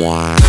Wow.